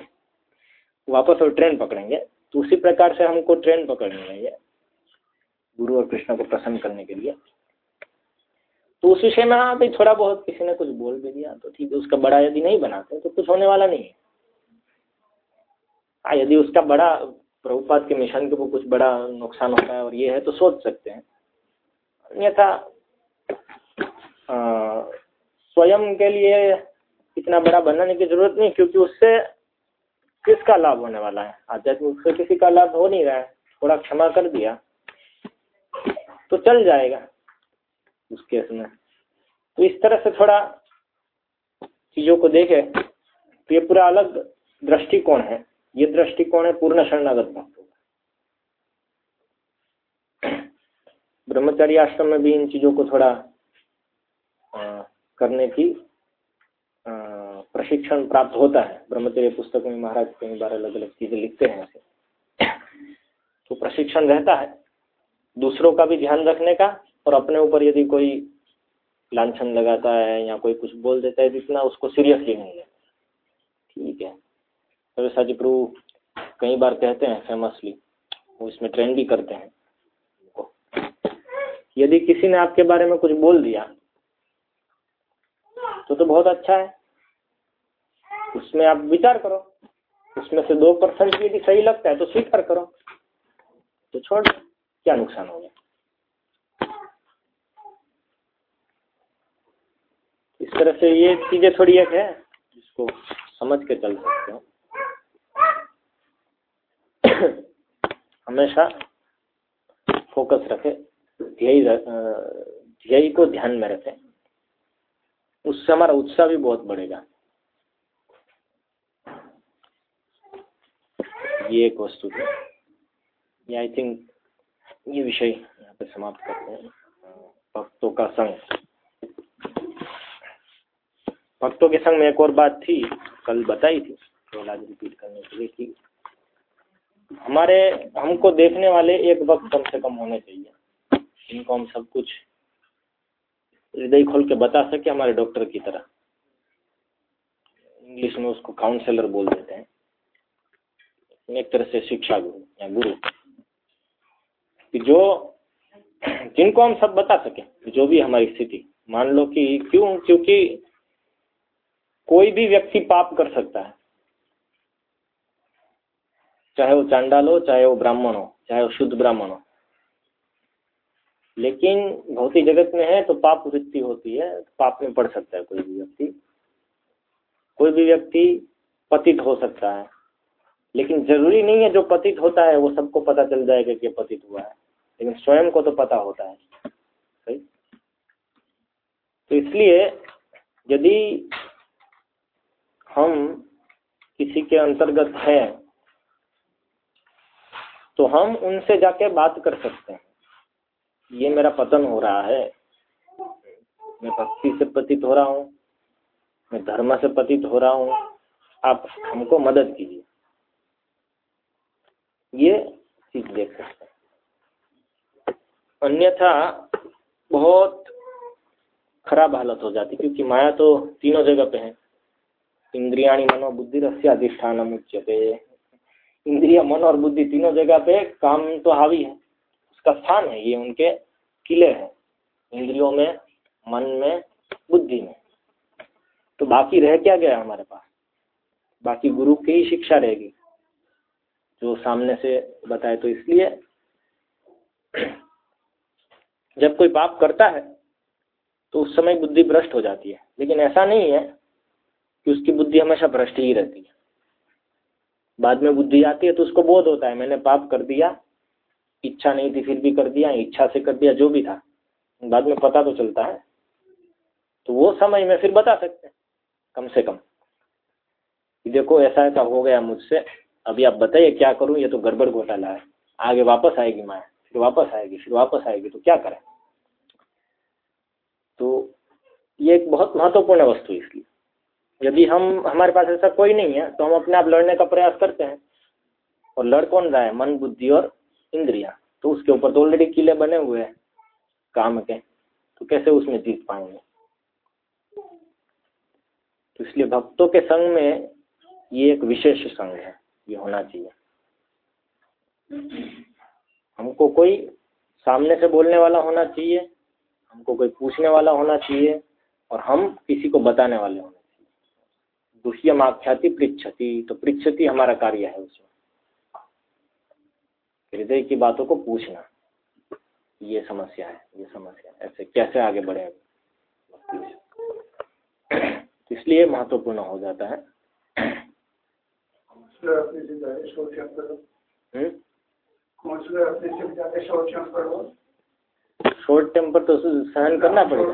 वापस और ट्रेन पकड़ेंगे। तो उसी प्रकार से हमको ट्रेन पकड़नी है गुरु और कृष्ण को प्रसन्न करने के लिए। तो उस विषय में हाँ भाई थोड़ा बहुत किसी ने कुछ बोल भी दिया तो ठीक है, उसका बड़ा यदि नहीं बनाते तो कुछ होने वाला नहीं है। हाँ यदि उसका बड़ा प्रभुपात के मिशन के कुछ बड़ा नुकसान होता है और ये है तो सोच सकते हैं। अन्यथा स्वयं के लिए इतना बड़ा बनाने की ज़रूरत नहीं, क्योंकि उससे किसका लाभ होने वाला है? आध्यात्मिक से किसी का लाभ हो नहीं रहा है, थोड़ा क्षमा कर दिया तो चल जाएगा। उस केस में। तो इस तरह से थोड़ा चीज़ों को देखे तो ये पूरा अलग दृष्टिकोण है। ये दृष्टिकोण है पूर्ण शरणागत भक्तों का। ब्रह्मचारी आश्रम में भी इन चीज़ों को थोड़ा आ, करने की प्रशिक्षण प्राप्त होता है। ब्रह्मचर्य पुस्तक में महाराज कई बार अलग अलग चीज़ें लिखते हैं तो प्रशिक्षण रहता है। दूसरों का भी ध्यान रखने का और अपने ऊपर यदि कोई लाछन लगाता है या कोई कुछ बोल देता है, जितना तो उसको सीरियसली नहीं लेता ठीक है। तो प्रभु कई बार कहते हैं फेमसली वो इसमें ट्रेंड भी करते हैं। यदि किसी ने आपके बारे में कुछ बोल दिया तो तो बहुत अच्छा है। उसमें आप विचार करो। उसमें से दो परसेंट यदि सही लगता है तो स्वीकार करो। तो छोड़ क्या नुकसान हो गया? इस तरह से ये चीज़ें थोड़ी एक है जिसको समझ के चल सकते हैं। हमेशा फोकस रखे, ध्येय ध्येय को ध्यान में रखें। उससे हमारा उत्साह भी बहुत बढ़ेगा। ये एक वस्तु थी। ये आई थिंक ये विषय यहाँ पे समाप्त करते हैं। भक्तों का संग। भक्तों के संग में एक और बात थी, कल बताई थी तो रिपीट करने के लिए कि हमारे, हमको देखने वाले एक वक्त कम से कम होने चाहिए। जिनको हम सब कुछ हृदय खोल के बता सके हमारे डॉक्टर की तरह। इंग्लिश में उसको काउंसलर बोल देते हैं। एक तरह से शिक्षा गुरु या गुरु। कि जो, जिनको हम सब बता सके जो भी हमारी स्थिति, मान लो कि क्यों, क्योंकि कोई भी व्यक्ति पाप कर सकता है। चाहे वो चांडाल हो, चाहे वो ब्राह्मण हो, चाहे वो शुद्ध ब्राह्मण हो। लेकिन भौतिक जगत में है तो पाप वृत्ति होती है, पाप में पड़ सकता है कोई भी व्यक्ति। कोई भी व्यक्ति पतित हो सकता है। लेकिन ज़रूरी नहीं है जो पतित होता है, वो सबको पता चल जाएगा कि पतित हुआ है। लेकिन स्वयं को तो पता होता है। सही? तो इसलिए यदि हम किसी के अंतर्गत हैं तो हम उनसे जाके बात कर सकते हैं। ये मेरा पतन हो रहा है। मैं भक्ति से पतित हो रहा हूँ, मैं धर्म से पतित हो रहा हूँ। आप हमको मदद कीजिए। ये चीज़ देख सकते हैं। अन्यथा बहुत खराब हालत हो जाती, क्योंकि माया तो तीनों जगह पे है। इंद्रियाणी मनो बुद्धि रस्य अधिष्ठान उच्यते। इंद्रिय मन और बुद्धि तीनों जगह पे काम तो हावी है, उसका स्थान है, ये उनके किले हैं, इंद्रियों में, मन में, बुद्धि में। तो बाकी रह क्या गया हमारे पास? बाकी गुरु की ही शिक्षा रहेगी, जो सामने से बताए तो इसलिए। जब कोई पाप करता है तो उस समय बुद्धि भ्रष्ट हो जाती है, लेकिन ऐसा नहीं है कि उसकी बुद्धि हमेशा भ्रष्ट ही रहती है। बाद में बुद्धि आती है तो उसको बोध होता है, मैंने पाप कर दिया, इच्छा नहीं थी फिर भी कर दिया, इच्छा से कर दिया, जो भी था। बाद में पता तो चलता है। तो वो समय में फिर बता सकते हैं, कम से कम। देखो, ऐसा ऐसा हो गया मुझसे, अभी आप बताइए क्या करूँ, ये तो गड़बड़ घोटाला है। आगे वापस आएगी माया फिर वापस आएगी, फिर वापस आएगी तो क्या करें? तो ये एक बहुत महत्वपूर्ण वस्तु है इसलिए। यदि हम, हमारे पास ऐसा कोई नहीं है तो हम अपने आप लड़ने का प्रयास करते हैं। और लड़ कौन रहा है? मन, बुद्धि और इंद्रिया। तो उसके ऊपर तो ऑलरेडी किले बने हुए हैं, काम के। तो कैसे उसमें जीत पाएँगे? तो इसलिए भक्तों के संग में ये एक विशेष संग है, ये होना चाहिए। हमको कोई सामने से बोलने वाला होना चाहिए, हमको कोई पूछने वाला होना चाहिए, और हम किसी को बताने वाले होना आख्याति पृछति तो पृछति हमारा कार्य है उसमें। हृदय की बातों को पूछना ये समस्या है ये समस्या है। ऐसे कैसे आगे बढ़े इसलिए महत्वपूर्ण हो जाता है। शॉर्ट टेम्पर तो सहन करना पड़ेगा।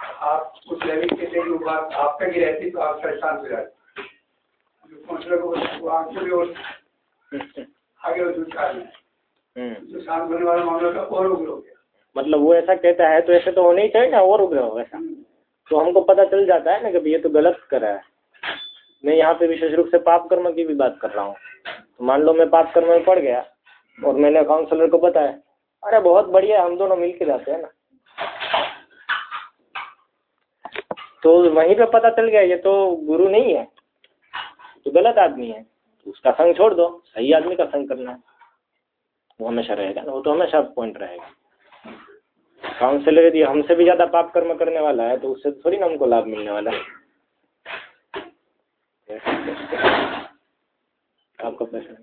आप कुछ के बात आप तक ही रहती तो आप परेशान हो जाते को आगे हम्म। जो शांत होने वाला मामला था और उग्र हो गया। मतलब वो ऐसा कहता है तो ऐसे तो होने ही चाहिए ना और उग्र हो ऐसा। तो हमको पता चल जाता है ना कि ये तो गलत कर रहा है। मैं यहाँ पे विशेष रूप से पाप कर्म की भी बात कर रहा हूँ। तो मान लो मैं पाप कर्म में पड़ गया और मैंने काउंसलर को बताया अरे बहुत बढ़िया हम दोनों मिल के जाते हैं ना। तो वहीं पे पता चल गया, ये तो गुरु नहीं है। तो गलत आदमी है। उसका संग छोड़ दो, सही आदमी का संग करना है। वो हमेशा रहेगा ना, वो तो हमेशा पॉइंट रहेगा। काउंसलर यदि हमसे भी ज़्यादा पाप कर्म करने वाला है तो उससे थोड़ी ना हमको लाभ मिलने वाला है। आपका प्रश्न?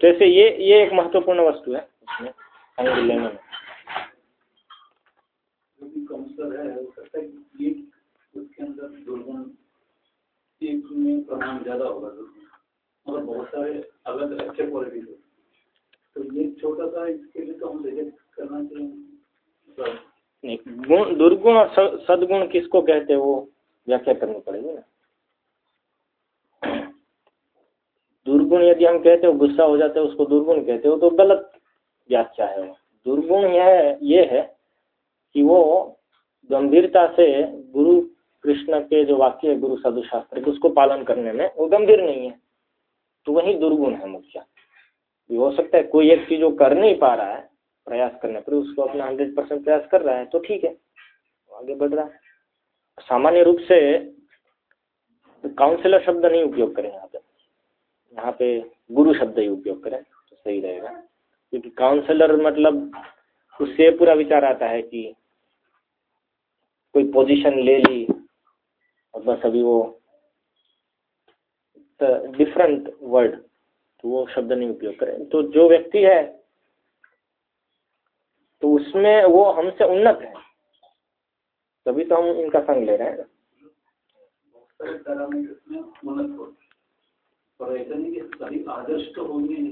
तो ऐसे ये ये एक महत्वपूर्ण वस्तु है उसमें अंग लेने में। ज़्यादा होगा और बहुत सारे अलग अच्छे क्वालिटी तो ये छोटा सा इसके लिए तो हम रिजेक्ट करना गुण, दुर्गुण और सदगुण किसको कहते वो व्याख्या करनी पड़ेगी ना। दुर्गुण यदि हम कहते हो गुस्सा हो जाता है, उसको दुर्गुण कहते हो तो गलत व्याख्या है दुर्गुण यह ये है कि वो गंभीरता से गुरु कृष्ण के जो वाक्य है गुरु साधु शास्त्र के, उसको पालन करने में वो गंभीर नहीं है। तो वही दुर्गुण है मुख्य। हो सकता है कोई एक चीज़ वो कर नहीं पा रहा है, प्रयास करने पर उसको अपना हंड्रेड परसेंट प्रयास कर रहा है तो ठीक है आगे बढ़ रहा है। सामान्य रूप से काउंसिलर शब्द नहीं उपयोग करें यहाँ पे। यहाँ पे गुरु शब्द ही उपयोग करें तो सही रहेगा। क्योंकि काउंसलर मतलब उससे पूरा विचार आता है कि कोई पोजीशन ले ली और बस अभी वो डिफरेंट वर्ड तो वो शब्द नहीं उपयोग करें। तो जो व्यक्ति है तो उसमें वो हमसे उन्नत है। तभी तो हम इनका संग ले रहे हैं।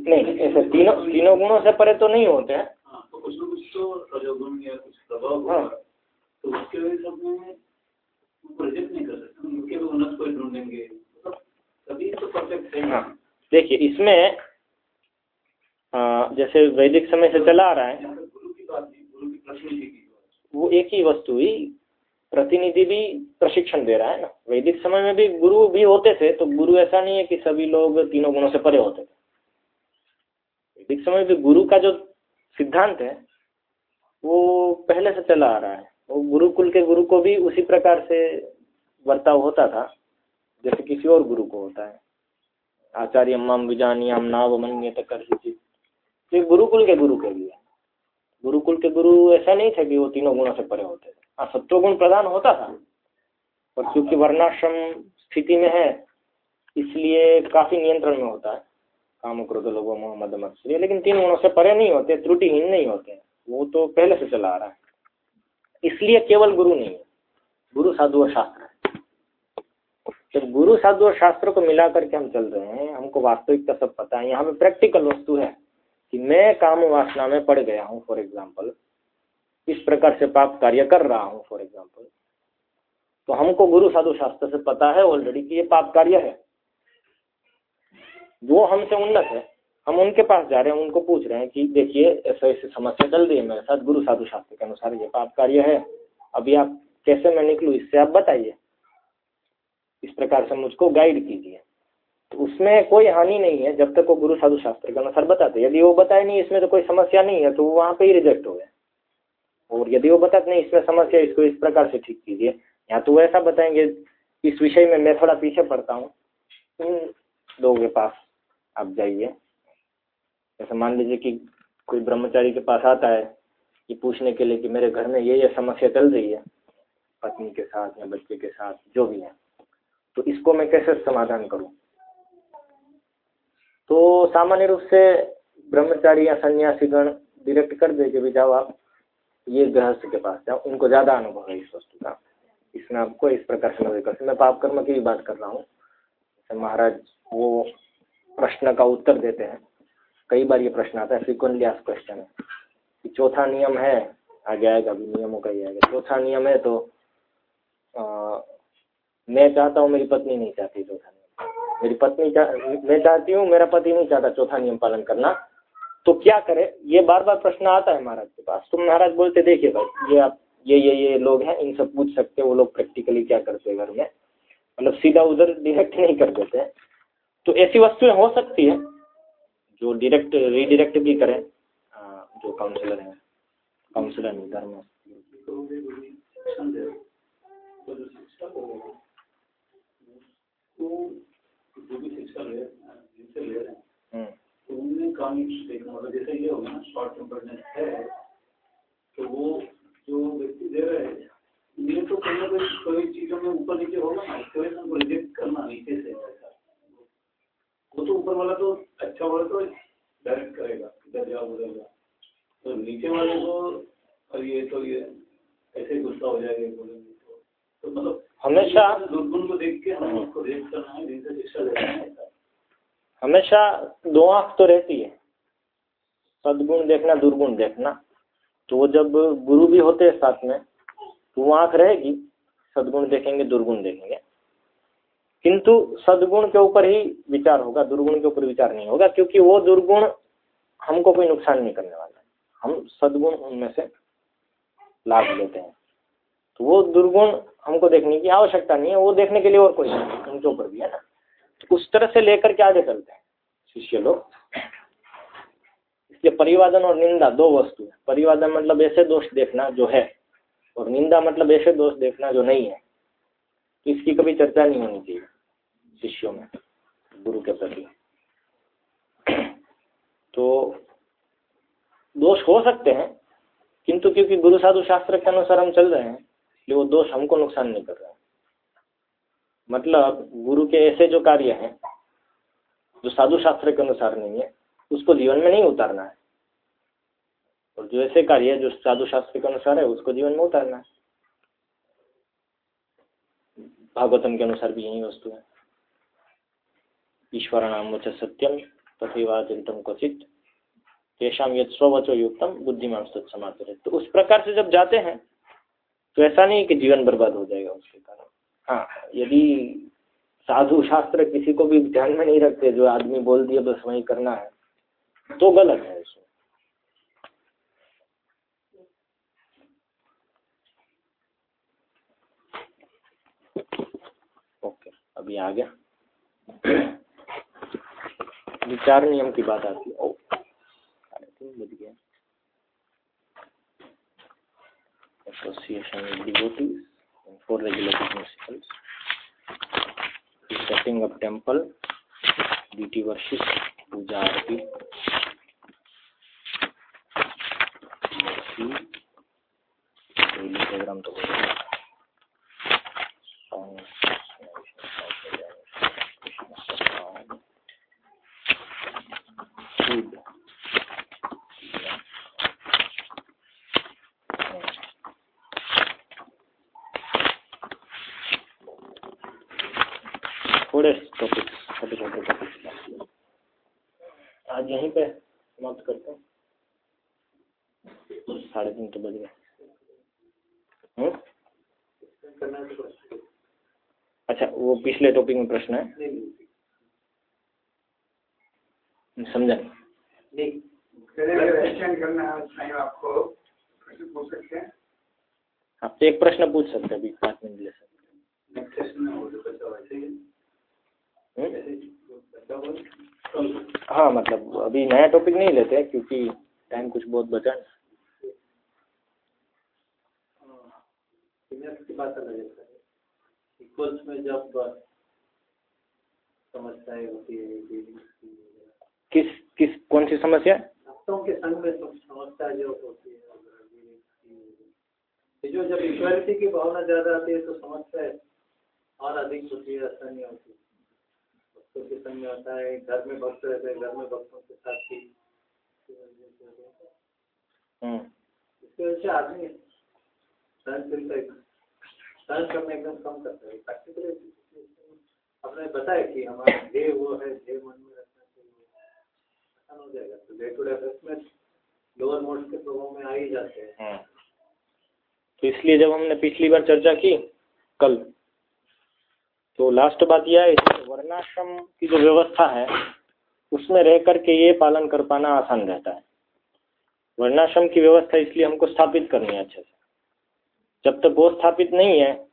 नहीं ऐसे तीनों तीनों गुणों से परे तो नहीं होते हैं। हाँ, तो कुछ कुछ तो रजोगुण या कुछ प्रभाव हाँ। तो उसके वजह से अपने प्रोजेक्ट नहीं कर सकते उनके भी उन्नत ढूंढेंगे। मतलब सभी तो परफेक्ट है। हाँ। देखिए इसमें जैसे वैदिक समय से चला आ रहा है। की की की वो एक ही वस्तु ही प्रतिनिधि भी प्रशिक्षण दे रहा है ना। वैदिक समय में भी गुरु भी होते थे तो गुरु ऐसा नहीं है कि सभी लोग तीनों गुणों से परे होते थे। वैदिक समय में भी गुरु का जो सिद्धांत है वो पहले से चला आ रहा है। वो गुरुकुल के गुरु को भी उसी प्रकार से वर्ताव होता था, जैसे किसी और गुरु को होता है। आचार्य मम विजानियाम नाव मन्यत कर तो गुरुकुल के गुरु के लिए। गुरुकुल के गुरु ऐसा नहीं था कि वो तीनों गुणों से परे होते थे। हाँ सत्वगुण प्रदान होता था, पर क्योंकि वर्णाश्रम स्थिति में है, इसलिए काफ़ी नियंत्रण में होता है। काम क्रोध लोगो मोहम्मद मत्सरी लेकिन तीन गुणों से परे नहीं होते, त्रुटिहीन नहीं होते। वो तो पहले से चला आ रहा है। इसलिए केवल गुरु नहीं है। गुरु साधु और शास्त्र है। जब गुरु साधु और शास्त्र को मिला करके हम चल रहे हैं, हमको वास्तविकता सब पता है। यहाँ पे प्रैक्टिकल वस्तु है कि मैं काम वासना में पड़ गया हूँ फॉर एग्ज़ाम्पल इस प्रकार से पाप कार्य कर रहा हूँ फॉर एग्ज़ाम्पल तो हमको गुरु साधु शास्त्र से पता है ऑलरेडी कि ये पाप कार्य है। वो हमसे उन्नत है हम उनके पास जा रहे हैं, उनको पूछ रहे हैं कि देखिए, ऐसा ऐसी समस्या चल रही है मेरे साथ, गुरु साधु शास्त्र के अनुसार ये पाप कार्य है। अभी आप कैसे मैं निकलूँ, इससे आप बताइए। इस प्रकार से मुझको गाइड कीजिए। तो उसमें कोई हानि नहीं है, जब तक वो गुरु साधु शास्त्र के अनुसार बताते यदि वो बताए नहीं, इसमें तो कोई समस्या नहीं है तो वो वहाँ पे ही रिजेक्ट हो गए। और यदि वो बताते नहीं, इसमें समस्या, इसको इस प्रकार से ठीक कीजिए। या तो ऐसा बताएँगे, इस विषय में मैं थोड़ा पीछे पड़ता हूँ। इन लोगों के पास आप जाइए। जैसे मान लीजिए कि कोई ब्रह्मचारी के पास आता है कि पूछने के लिए कि मेरे घर में ये ये समस्या चल रही है, पत्नी के साथ या बच्चे के साथ, जो भी है तो इसको मैं कैसे समाधान करूँ? तो सामान्य रूप से ब्रह्मचारी या सन्यासीगण डायरेक्ट कर दे कि भी जाओ आप ये गृहस्थ के पास जाओ, उनको ज़्यादा अनुभव है इस वस्तु का। इसमें आपको इस प्रकार से नज़र कर मैं पाप कर्म की भी बात कर रहा हूँ। महाराज वो प्रश्न का उत्तर देते हैं। कई बार ये प्रश्न आता है फ्रिक्वेंटली आस क्वेश्चन है चौथा नियम है आगे आएगा अभी नियमों का ही आएगा। चौथा नियम है तो आ, मैं चाहता हूँ मेरी पत्नी नहीं चाहती चौथा नियम। मेरी पत्नी चाह मैं चाहती हूँ मेरा पति नहीं चाहता चौथा नियम पालन करना। तो क्या करे? ये बार बार प्रश्न आता है महाराज के पास। तो महाराज बोलते देखिए भाई ये आप ये ये ये लोग हैं इनसे पूछ सकते वो लोग प्रैक्टिकली क्या करते हैं घर में? मतलब सीधा उधर डायरेक्ट नहीं कर देते तो ऐसी वस्तुएँ हो सकती है जो डायरेक्ट रीडायरेक्ट भी करें जो काउंसलर हैं काउंसलर नहीं धर्म शिक्षा ले रहे हैं तो उनमें कहानी देखना मतलब जैसे ये होगा ना शॉर्ट टेम्पर्डनेस है तो वो जो व्यक्ति दे रहे हैं ये तो कहीं ना कहीं कोई चीज़ों में ऊपर नीचे होगा ना इसकी वजह से रिजेक्ट करना नीचे से। वो तो ऊपर वाला तो अच्छा वाला तो डायरेक्ट करेगा इधर जाओ उधर जाओ। तो नीचे वाले को और ये तो ये ऐसे गुस्सा हो जाएगा बोलेंगे तो, तो मतलब हमेशा दुर्गुण को देख के हमें उसको रेट करना है जिनसे शिक्षा देना है। हमेशा दो आँख तो रहती है। सदगुण देखना दुर्गुण देखना। तो वो जब गुरु भी होते हैं साथ में तो वो आँख रहेगी सदगुण देखेंगे दुर्गुण देखेंगे। किंतु सदगुण के ऊपर ही विचार होगा, दुर्गुण के ऊपर विचार नहीं होगा, क्योंकि वो दुर्गुण हमको कोई नुकसान नहीं करने वाला हम सदगुण उनमें से लाभ लेते हैं। तो वो दुर्गुण हमको देखने की आवश्यकता नहीं है, वो देखने के लिए और कोई नहीं, उनके ऊपर भी है ना। तो उस तरह से लेकर के आगे चलते हैं, शिष्य लोग। इसलिए परिवादन और निंदा दो वस्तु है। परिवादन मतलब ऐसे दोष देखना जो है, और निंदा मतलब ऐसे दोष देखना जो नहीं है। तो इसकी कभी चर्चा नहीं होनी चाहिए। शिष्यों में, गुरु के प्रति। तो दोष हो सकते हैं, किंतु क्योंकि गुरु साधु शास्त्र के अनुसार हम चल रहे हैं, इसलिए वो दोष हमको नुकसान नहीं कर रहे हैं। मतलब गुरु के ऐसे जो कार्य हैं, जो साधु शास्त्र के अनुसार नहीं है, उसको जीवन में नहीं उतारना है। और जो ऐसे कार्य है, जो साधु शास्त्र के अनुसार है, उसको जीवन में उतारना है। भागवतम के अनुसार भी यही वस्तु है। ईश्वरणां वच सत्यं तथैवाचिंतम क्वचित। तेषाम यद स्वचो युक्तम बुद्धिमान सत्समाचर तो उस प्रकार से जब जाते हैं तो ऐसा नहीं कि जीवन बर्बाद हो जाएगा उसके कारण। हाँ यदि साधु शास्त्र किसी को भी ध्यान में नहीं रखते, जो आदमी बोल दिया बस वही करना है तो गलत है इसमें। ओके, अभी आ गया। विचार नियम की बात आती है। Association for regulatory setting up temple duty versus puja aarti program तो होगा पिछले टॉपिक में प्रश्न है। समझा? नहीं करना आपको प्रश्न पूछ सकते हैं। आप एक प्रश्न पूछ सकते हैं अभी पाँच मिनट ले सकते हाँ मतलब अभी नया टॉपिक नहीं लेते क्योंकि टाइम कुछ बहुत बचा की बात है इक्वल्स में जब समस्याएँ होती है किस किस कौन सी समस्या? भक्तों के संग में तो समस्या जो होती है जो जब इक्वालिटी की भावना ज़्यादा आती है तो समस्या और अधिक होती है आसानी होती। है भक्तों के संग में आता है घर में भक्त रहते हैं घर में भक्तों के साथ ही इसकी वजह से आदमी सहनशील करना एकदम कम करता है। प्रैक्टिकली आपने बताया कि हमारा ध्येय वो है ध्येय मन में रखना चाहिए। आसान हो जाएगा। तो डे टू डे में लोअर मोड्स के प्रभाव में आ ही जाते हैं। तो इसलिए जब हमने पिछली बार चर्चा की, कल तो लास्ट बात यह है वर्णाश्रम की जो व्यवस्था है, उसमें रह करके ये पालन कर पाना आसान रहता है। वर्णाश्रम की व्यवस्था इसलिए हमको स्थापित करनी है अच्छे से। जब तक वो स्थापित नहीं है,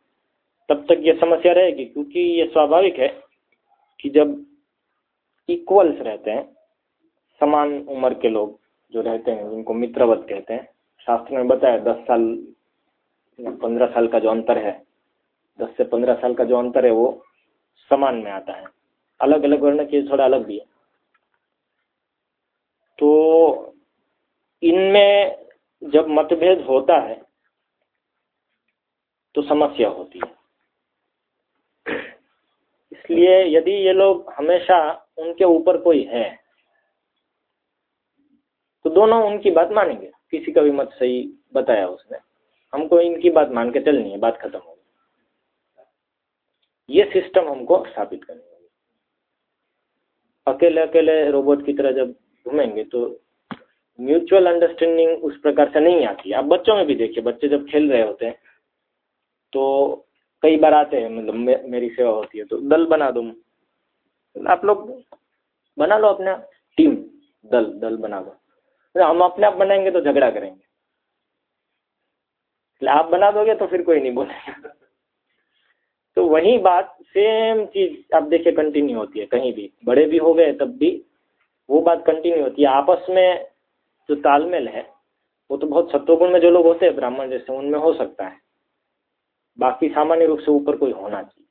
तब तक ये समस्या रहेगी, क्योंकि ये स्वाभाविक है कि जब इक्वल्स रहते हैं, समान उम्र के लोग जो रहते हैं उनको मित्रवत कहते हैं, शास्त्र में बताया दस साल, पंद्रह साल का जो अंतर है, दस से पंद्रह साल का जो अंतर है, वो समान में आता है। अलग अलग वर्ण के थोड़ा अलग भी है। तो इनमें जब मतभेद होता है तो समस्या होती है। इसलिए यदि ये लोग हमेशा उनके ऊपर कोई है तो दोनों उनकी बात मानेंगे। किसी का भी मत सही बताया उसने। हमको इनकी बात मान के चलनी है, बात खत्म हो ये सिस्टम हमको स्थापित करनी होगी। अकेले अकेले रोबोट की तरह जब घूमेंगे तो म्यूचुअल अंडरस्टैंडिंग उस प्रकार से नहीं आती। आप बच्चों में भी देखिए, बच्चे जब खेल रहे होते हैं तो कई बार आते हैं मतलब मे, मेरी सेवा होती है तो दल बना दो। आप लोग बना लो अपना टीम दल दल बना दो हम अपने आप बनाएँगे तो झगड़ा करेंगे। आप बना दोगे तो फिर कोई नहीं बोलेगा। तो वही बात सेम चीज़ आप देखिए कंटिन्यू होती है कहीं भी। बड़े भी हो गए तब भी वो बात कंटिन्यू होती है। आपस में जो तालमेल है वो तो बहुत सत्वगुण में जो लोग होते हैं ब्राह्मण जैसे उनमें हो सकता है। बाकी सामान्य रूप से ऊपर कोई होना चाहिए।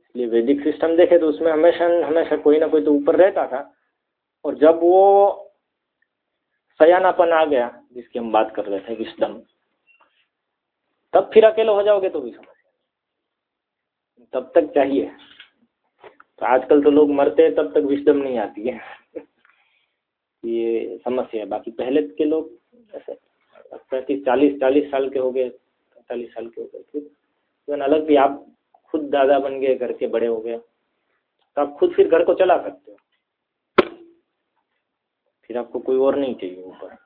इसलिए वैदिक सिस्टम देखे तो उसमें हमेशा हमेशा कोई ना कोई तो ऊपर रहता था। और जब वो सयानापन आ गया, जिसकी हम बात कर रहे थे विस्डम तब फिर अकेले हो जाओगे तो भी समस्या तब तक चाहिए। तो आजकल तो लोग मरते हैं, तब तक विस्डम नहीं आती है। ये समस्या है। बाकी पहले के लोग ऐसे पैंतीस, चालीस चालीस साल के हो गए। पैंतालीस साल के हो गए तो अलग भी आप खुद दादा बन गए, घर के बड़े हो गए। तो आप खुद फिर घर को चला सकते हो। फिर आपको कोई और नहीं चाहिए ऊपर।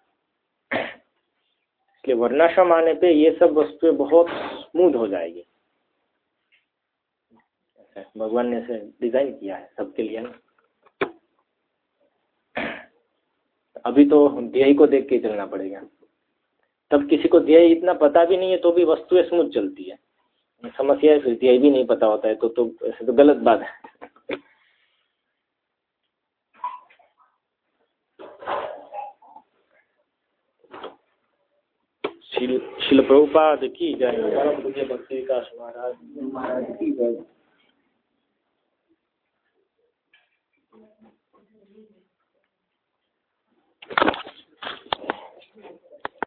इसलिए वर्णाश्रम आने पे ये सब वस्तुएँ बहुत स्मूथ हो जाएगी। भगवान ने इसे डिज़ाइन किया है सबके लिए ना। अभी तो ध्येय को देख के चलना पड़ेगा। तब किसी को ध्येय इतना पता भी नहीं है तो भी वस्तुएँ स्मूथ चलती है। समस्या फिर ये भी नहीं पता होता है तो तो ऐसे तो गलत बात है। शिल प्रभुपाद की जय भक्ति विकास महाराज की जय।